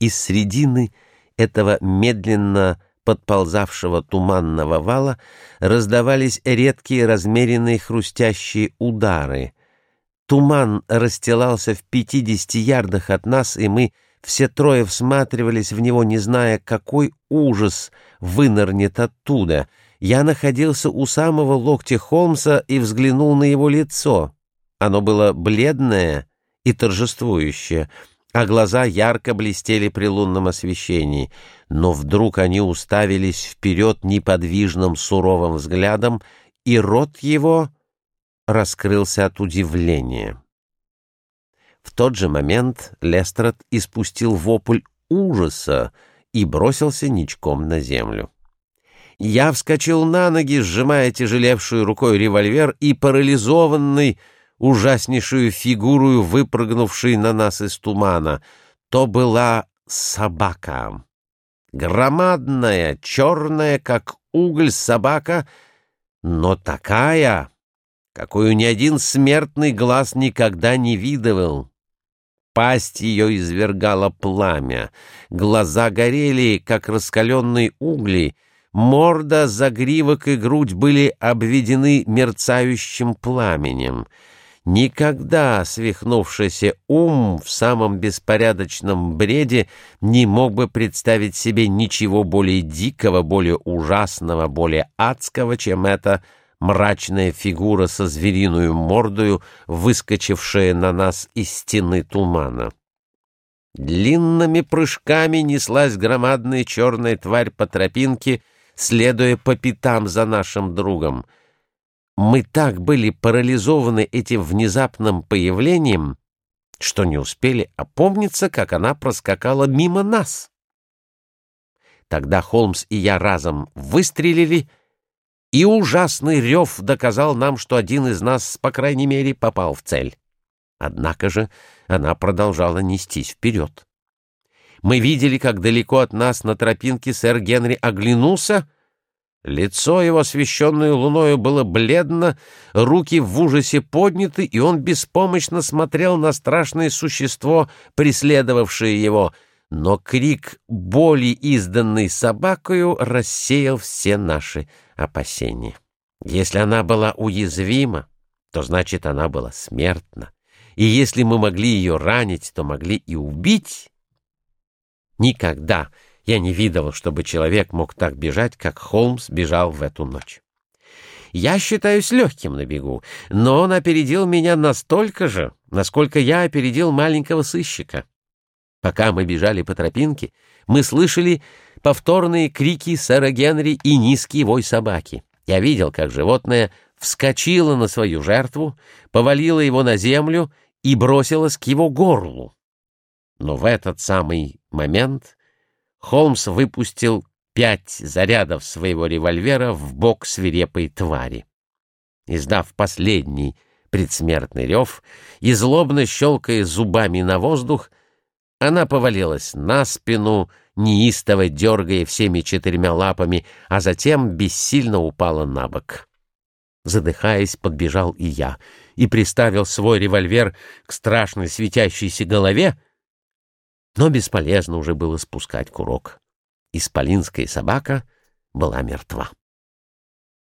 Из средины этого медленно подползавшего туманного вала раздавались редкие размеренные хрустящие удары. Туман расстилался в пятидесяти ярдах от нас, и мы все трое всматривались в него, не зная, какой ужас вынырнет оттуда. Я находился у самого локтя Холмса и взглянул на его лицо. Оно было бледное и торжествующее, а глаза ярко блестели при лунном освещении, но вдруг они уставились вперед неподвижным суровым взглядом, и рот его раскрылся от удивления. В тот же момент Лестрад испустил вопль ужаса и бросился ничком на землю. Я вскочил на ноги, сжимая тяжелевшую рукой револьвер и парализованный, ужаснейшую фигуру, выпрыгнувшей на нас из тумана. То была собака. Громадная, черная, как уголь собака, но такая, какую ни один смертный глаз никогда не видывал. Пасть ее извергала пламя, глаза горели, как раскаленные угли, морда, загривок и грудь были обведены мерцающим пламенем — Никогда свихнувшийся ум в самом беспорядочном бреде не мог бы представить себе ничего более дикого, более ужасного, более адского, чем эта мрачная фигура со звериную мордою, выскочившая на нас из стены тумана. Длинными прыжками неслась громадная черная тварь по тропинке, следуя по пятам за нашим другом — мы так были парализованы этим внезапным появлением, что не успели опомниться, как она проскакала мимо нас. Тогда Холмс и я разом выстрелили, и ужасный рев доказал нам, что один из нас, по крайней мере, попал в цель. Однако же она продолжала нестись вперед. Мы видели, как далеко от нас на тропинке сэр Генри оглянулся — Лицо его, освещенное луною, было бледно, руки в ужасе подняты, и он беспомощно смотрел на страшное существо, преследовавшее его. Но крик боли, изданный собакою, рассеял все наши опасения. Если она была уязвима, то значит она была смертна. И если мы могли ее ранить, то могли и убить. Никогда я не видел, чтобы человек мог так бежать, как Холмс бежал в эту ночь. Я считаюсь легким на бегу, но он опередил меня настолько же, насколько я опередил маленького сыщика. Пока мы бежали по тропинке, мы слышали повторные крики сэра Генри и низкий вой собаки. Я видел, как животное вскочило на свою жертву, повалило его на землю и бросилось к его горлу. Но в этот самый момент Холмс выпустил пять зарядов своего револьвера в бок свирепой твари. Издав последний предсмертный рев и злобно щелкая зубами на воздух, она повалилась на спину, неистово дергая всеми четырьмя лапами, а затем бессильно упала на бок. Задыхаясь, подбежал и я и приставил свой револьвер к страшной светящейся голове, но бесполезно уже было спускать курок. Исполинская собака была мертва.